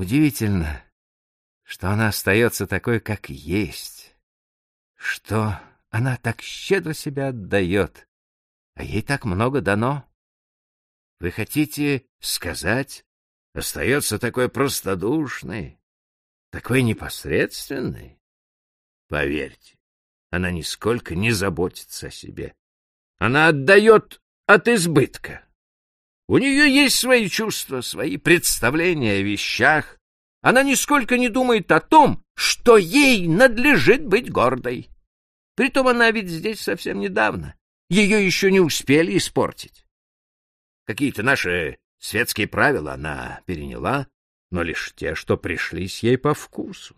Удивительно, что она остается такой, как есть, что она так щедро себя отдает, а ей так много дано. Вы хотите сказать, остается такой простодушной, такой непосредственной? Поверьте, она нисколько не заботится о себе. Она отдает от избытка. У нее есть свои чувства, свои представления о вещах. Она нисколько не думает о том, что ей надлежит быть гордой. Притом она ведь здесь совсем недавно. Ее еще не успели испортить. Какие-то наши светские правила она переняла, но лишь те, что пришлись ей по вкусу.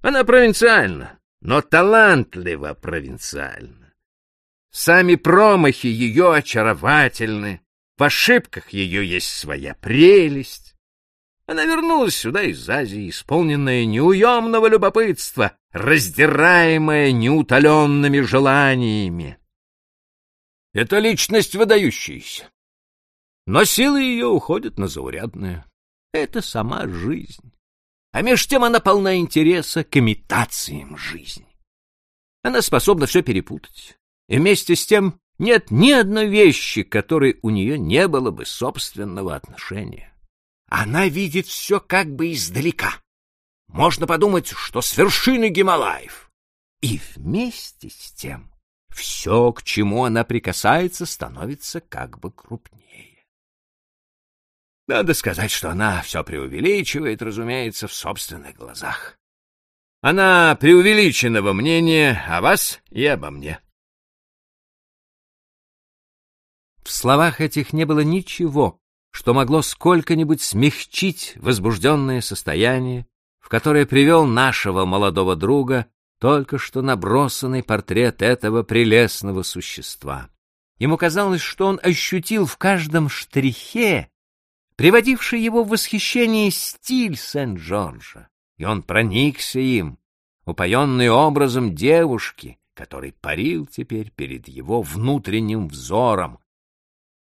Она провинциальна, но талантливо провинциальна. Сами промахи ее очаровательны, в ошибках ее есть своя прелесть. Она вернулась сюда из Азии, исполненная неуемного любопытства, раздираемая неутоленными желаниями. Это личность выдающаяся. Но силы ее уходят на заурядное. Это сама жизнь. А меж тем она полна интереса к имитациям жизни. Она способна все перепутать. И вместе с тем нет ни одной вещи, которой у нее не было бы собственного отношения. Она видит все как бы издалека. Можно подумать, что с вершины Гималаев. И вместе с тем все, к чему она прикасается, становится как бы крупнее. Надо сказать, что она все преувеличивает, разумеется, в собственных глазах. Она преувеличенного мнения о вас и обо мне. В словах этих не было ничего, что могло сколько-нибудь смягчить возбужденное состояние, в которое привел нашего молодого друга только что набросанный портрет этого прелестного существа. Ему казалось, что он ощутил в каждом штрихе приводивший его в восхищение стиль Сент-Джорджа, и он проникся им, упоенный образом девушки, который парил теперь перед его внутренним взором,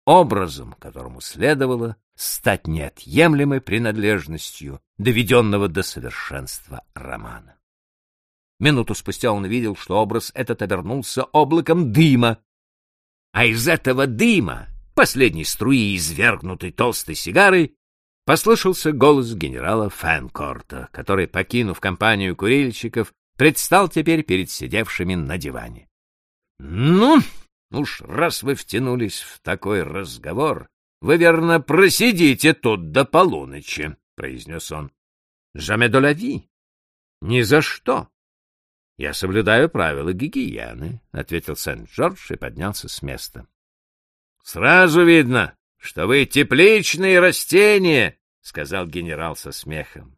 образом, которому следовало стать неотъемлемой принадлежностью доведенного до совершенства романа. Минуту спустя он видел, что образ этот обернулся облаком дыма, а из этого дыма последней струи извергнутой толстой сигары, послышался голос генерала Фэнкорта, который, покинув компанию курильщиков, предстал теперь перед сидевшими на диване. — Ну, уж раз вы втянулись в такой разговор, вы, верно, просидите тут до полуночи, — произнес он. — Jamais de Ни за что. — Я соблюдаю правила гигиены, — ответил Сент-Джордж и поднялся с места. Сразу видно, что вы тепличные растения, сказал генерал со смехом.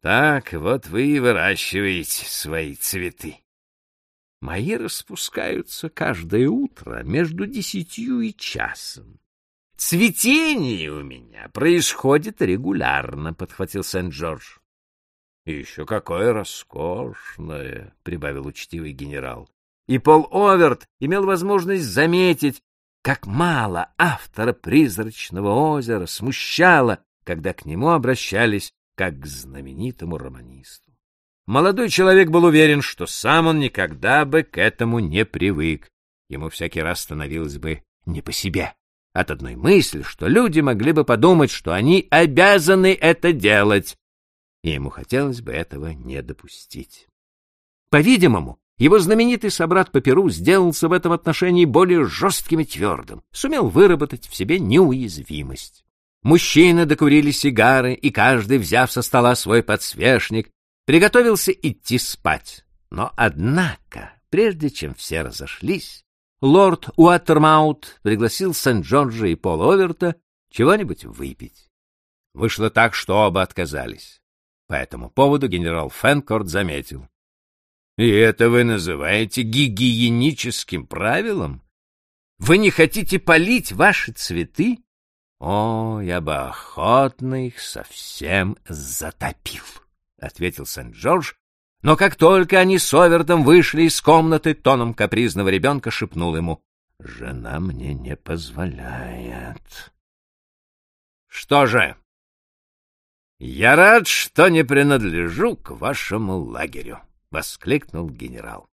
Так вот вы и выращиваете свои цветы. Мои распускаются каждое утро между десятью и часом. Цветение у меня происходит регулярно, подхватил Сент-Джордж. Еще какое роскошное, прибавил учтивый генерал. И Пол Оверт имел возможность заметить, как мало автора «Призрачного озера» смущало, когда к нему обращались как к знаменитому романисту. Молодой человек был уверен, что сам он никогда бы к этому не привык. Ему всякий раз становилось бы не по себе от одной мысли, что люди могли бы подумать, что они обязаны это делать, и ему хотелось бы этого не допустить. По-видимому, его знаменитый собрат по Перу сделался в этом отношении более жестким и твердым, сумел выработать в себе неуязвимость. Мужчины докурили сигары, и каждый, взяв со стола свой подсвечник, приготовился идти спать. Но, однако, прежде чем все разошлись, лорд Уаттермаут пригласил Сент-Джорджа и Пола Оверта чего-нибудь выпить. Вышло так, что оба отказались. По этому поводу генерал Фенкорт заметил. И это вы называете гигиеническим правилом? Вы не хотите полить ваши цветы? О, я бы охотно их совсем затопил, — ответил Сент-Джордж, но как только они с Овертом вышли из комнаты, тоном капризного ребенка шепнул ему, — Жена мне не позволяет. — Что же? «Я рад, что не принадлежу к вашему лагерю», — воскликнул генерал.